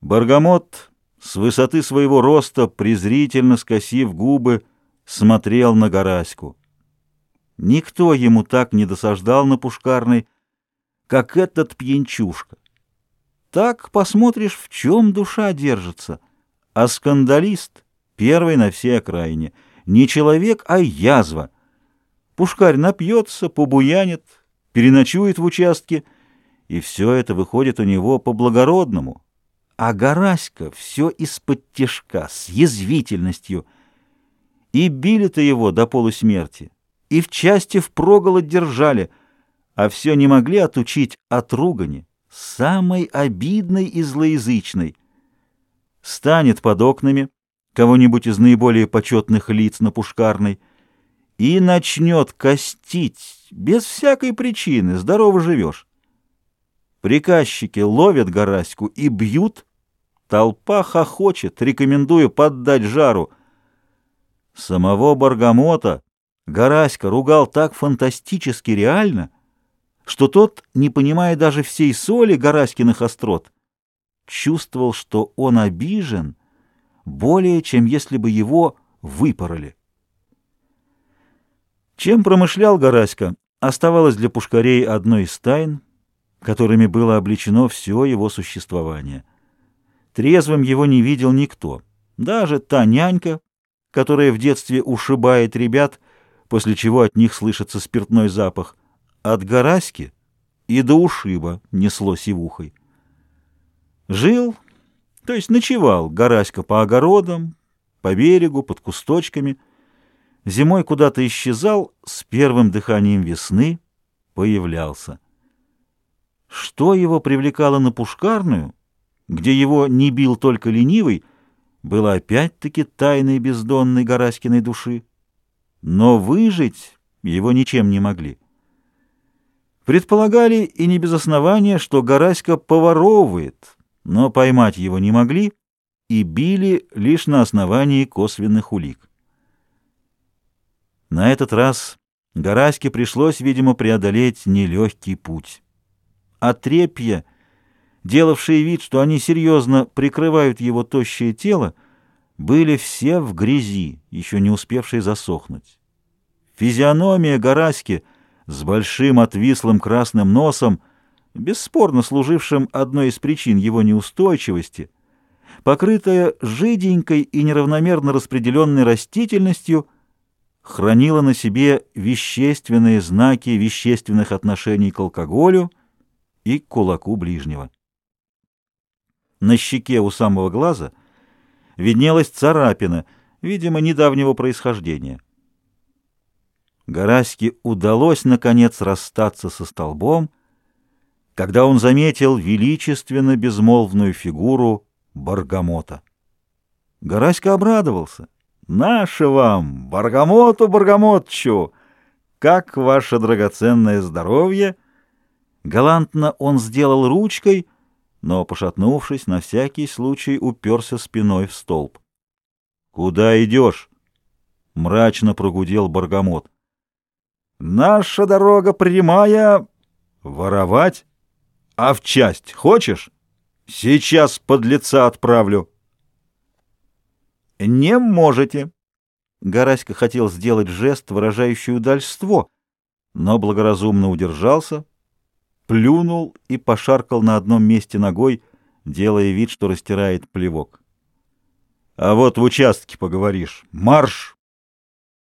Баргамот с высоты своего роста, презрительно скосив губы, смотрел на Гораську. Никто ему так не досаждал на Пушкарной, как этот пьянчушка. Так посмотришь, в чем душа держится. А скандалист первый на всей окраине. Не человек, а язва. Пушкарь напьется, побуянит, переночует в участке, и все это выходит у него по-благородному. А Гораська все из-под тяжка, с язвительностью. И били-то его до полусмерти, и в части впроголод держали, а все не могли отучить от ругани, самой обидной и злоязычной. Станет под окнами кого-нибудь из наиболее почетных лиц на Пушкарной и начнет костить без всякой причины, здорово живешь. Приказчики ловят Гораську и бьют, толпа хохочет, рекомендуя поддать жару. Самого Баргамота Гораська ругал так фантастически реально — что тот, не понимая даже всей соли Гораськиных острот, чувствовал, что он обижен более, чем если бы его выпороли. Чем промышлял Гораська, оставалось для пушкарей одной из тайн, которыми было обличено все его существование. Трезвым его не видел никто, даже та нянька, которая в детстве ушибает ребят, после чего от них слышится спиртной запах — от Гораськи и до ушиба несло сивухой. Жил, то есть ночевал Гораська по огородам, по берегу, под кусточками. Зимой куда-то исчезал, с первым дыханием весны появлялся. Что его привлекало на Пушкарную, где его не бил только ленивый, было опять-таки тайной бездонной Гораськиной души. Но выжить его ничем не могли. Предполагали, и не без основания, что Гораська поворовывает, но поймать его не могли и били лишь на основании косвенных улик. На этот раз Гораське пришлось, видимо, преодолеть нелегкий путь. Отрепья, делавшие вид, что они серьезно прикрывают его тощее тело, были все в грязи, еще не успевшие засохнуть. Физиономия Гораськи — с большим отвислым красным носом, бесспорно служившим одной из причин его неустойчивости, покрытая жиденькой и неравномерно распределенной растительностью, хранила на себе вещественные знаки вещественных отношений к алкоголю и к кулаку ближнего. На щеке у самого глаза виднелась царапина, видимо, недавнего происхождения — Гораське удалось, наконец, расстаться со столбом, когда он заметил величественно безмолвную фигуру Баргамота. Гораська обрадовался. «Наше вам! Баргамоту, Баргамотчу! Как ваше драгоценное здоровье!» Галантно он сделал ручкой, но, пошатнувшись, на всякий случай уперся спиной в столб. «Куда идешь?» — мрачно прогудел Баргамот. Наша дорога прямая. Воровать? А в часть хочешь? Сейчас под лица отправлю. Не можете. Гораська хотел сделать жест, выражающий удальство, но благоразумно удержался, плюнул и пошаркал на одном месте ногой, делая вид, что растирает плевок. А вот в участке поговоришь. Марш!